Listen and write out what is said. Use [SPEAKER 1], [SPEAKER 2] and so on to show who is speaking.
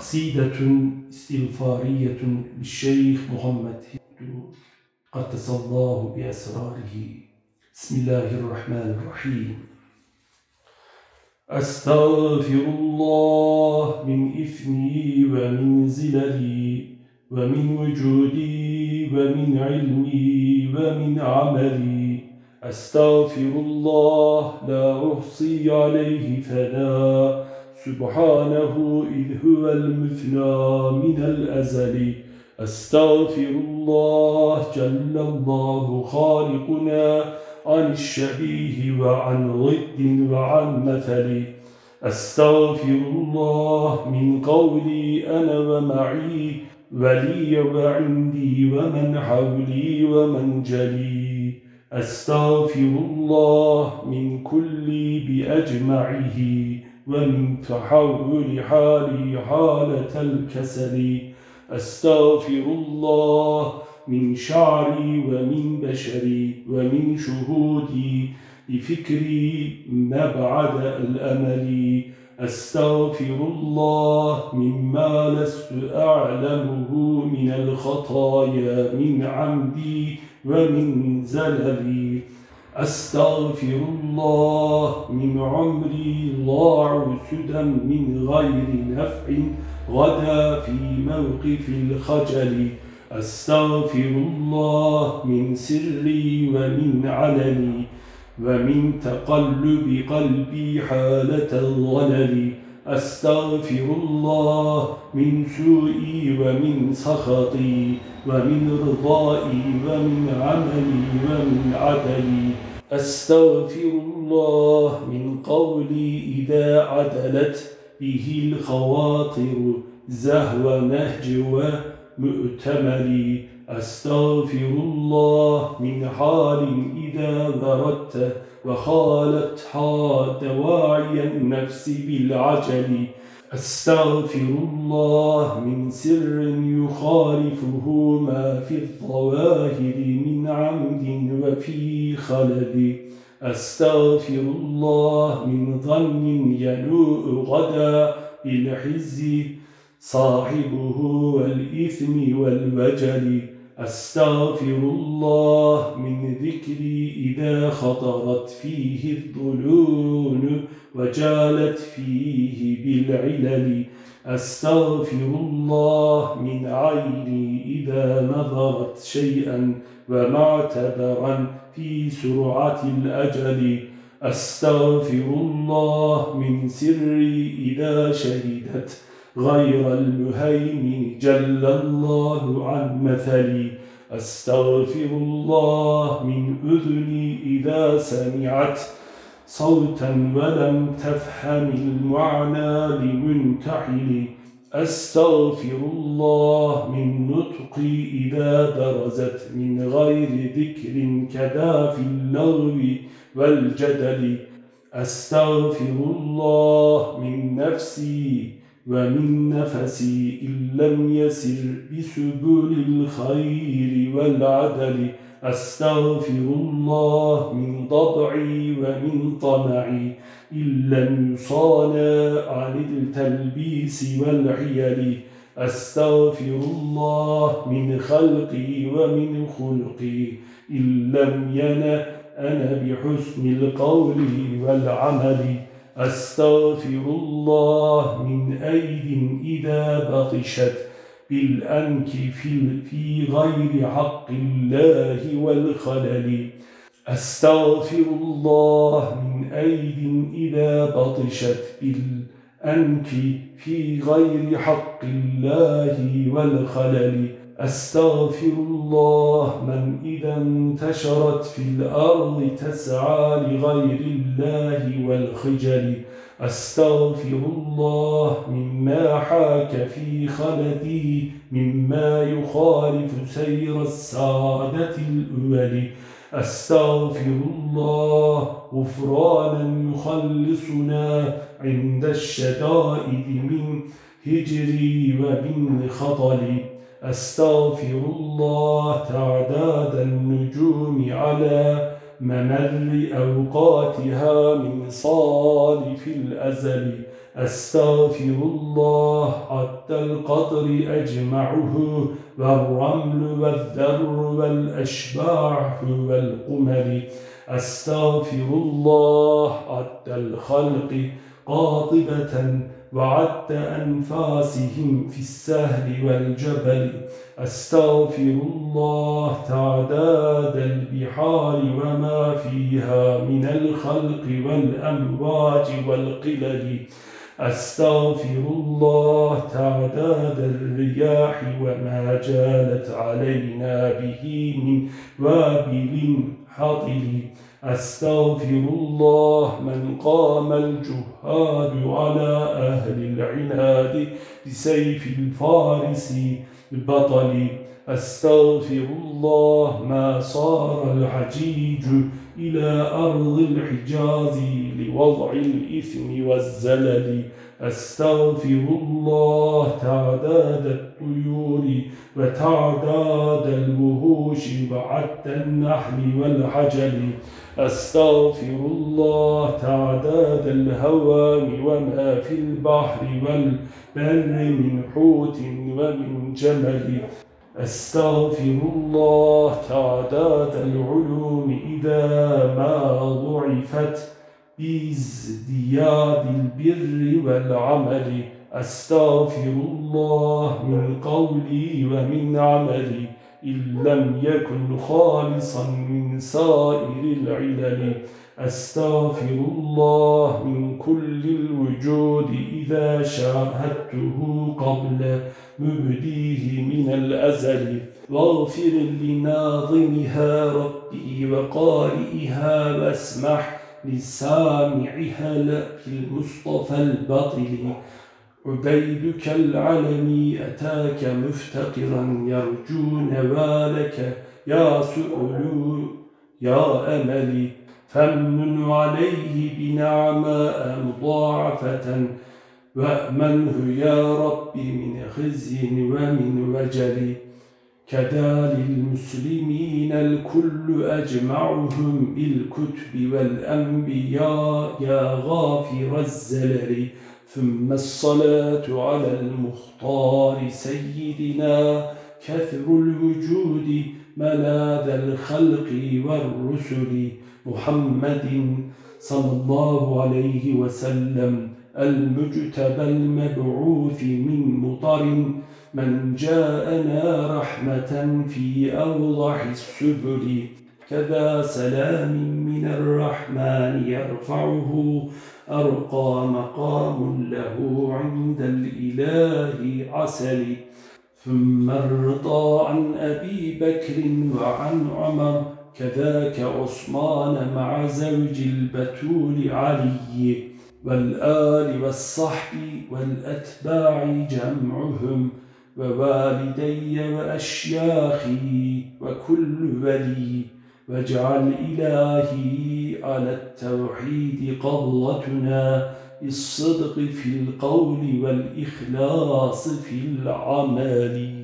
[SPEAKER 1] قصيدة استغفارية للشيخ محمد هندو قدس الله بأسراره. بسم الله الرحمن الرحيم. أستغفر الله من إثمي ومن زللي ومن وجودي ومن علمي ومن عملي. أستغفر الله لا أحصي عليه فلا سبحانه إذ هو المثنى من الأزل. أستغفر الله جل الله خالقنا عن الشبيه وعن ضد وعن مثل. أستغفر الله من قولي أنا ومعي ولي وعندي ومن حولي ومن جلي. أستغفر الله من كل بأجمعه. ومن تحول حالي حالة الكسل. أستغفر الله من شعري ومن بشري ومن شهودي بفكري مبعد الأمل. أستغفر الله مما لست أعلمه من الخطايا من عمدي ومن زللي. أستغفر الله من عمري ضاع سدى من غير نفع. غدا في موقف الخجل. أستغفر الله من سري ومن علني ومن تقلب قلبي حالة الظلل أستغفر الله من سوءي ومن سخطي ومن رضائي ومن عملي ومن عدلي. أستغفر الله من قولي إذا عدلت به الخواطر زهو نهج ومؤتمري. أستغفر الله من حال إذا بردت وخالت دواعي النفس بالعجل. أستغفر الله من سر يخالفه ما في الظواهر من عمد وفي خلد. أستغفر الله من ظن ينوء غدا بالحز صاحبه والإثم والوجل. أستغفر الله من ذكري إذا خطرت فيه الظلون وجالت فيه بالعلل. أستغفر الله من عيني إذا نظرت شيئا ومعتبرا في سرعة الأجل. أستغفر الله من سري إذا شهدت غير المهيمن جل الله عن مثلي. أستغفر الله من أذني إذا سمعت صوتا ولم تفهم المعنى لمنتحل أستغفر الله من نطقي إذا برزت من غير ذكر كذا في اللغو والجدل. أستغفر الله من نفسي ومن نفسي إن لم يسر بسبل الخير والعدل أستغفر الله من ضبعي ومن طمعي. إن لم يصانا عن التلبيس والعيل أستغفر الله من خلقي ومن خلقي. إن لم ين أنا بحسن القول والعمل. أستغفر الله من أيد إذا بطشت بالأنك في, في غير حق الله والخلل. أستغفر الله من أيد إذا بطشت بالأنك في غير حق الله والخلل. أستغفر الله من إذا انتشرت في الأرض تسعى لغير الله والخجل. أستغفر الله مما حاك في خلدي مما يخالف سير السعادة الأول. أستغفر الله غفرانا يخلصنا عند الشدائد من هجري ومن خطلي. أستغفر الله تعداد النجوم على ممر أوقاتها من صالف الأزل. أستغفر الله حتى القطر أجمعه والرمل والذر والأشباح والقمر. أستغفر الله عد الخلق قاطبة وعد أنفاسهم في السهل والجبل. أستغفر الله تعداد البحار وما فيها من الخلق والأمواج والقلل. أستغفر الله تعداد الرياح وما جالت علينا به من وابل حطل أستغفر الله من قام الجهاد على أهل العناد بسيف الفارس البطل. أستغفر الله ما صار الحجيج إلى أرض الحجاز لوضع الإثم والزلل. أستغفر الله تعداد الطيور وتعداد الوهوش وعد النحل والحجل أستغفر الله تعداد الهوام وما في البحر والبر من حوت ومن جمل. أستغفر الله تعداد العلوم إذا ما ضعفت بازدياد البر والعمل. أستغفر الله من قولي ومن عملي إن لم يكن خالصا من سائر العلل. أستغفر الله من كل الوجود إذا شاهدته قبل مبديه من الأزل. واغفر لناظمها ربي وقارئها واسمح لسامعها المصطفى البطل عبيدك العلمي أتاك مفتقرا يرجو نوالك يا سؤل يا أملي. فمن عليه بنعماء مضاعفة وأمنه يا ربي من خزي ومن وجل. كذا للمسلمين الكل أجمعهم بالكتب والأنبياء يا غافر الزلل. ثم الصلاة على المختار سيدنا. كثر الوجود ملاذ الخلق والرسل. محمد صلى الله عليه وسلم المجتبى المبعوث من مطر من جاءنا رحمة في أوضح السبل. كذا سلام من الرحمن يرفعه أرقى مقام له عند الإله عسل. ثم الرضا عن أبي بكر وعن عمر كذاك عثمان مع زوج البتول علي والآل والصحب والأتباع جمعهم ووالدي وأشياخي وكل ولي واجعل إلهي على التوحيد قبضتنا بالصدق في القول والإخلاص في العمل.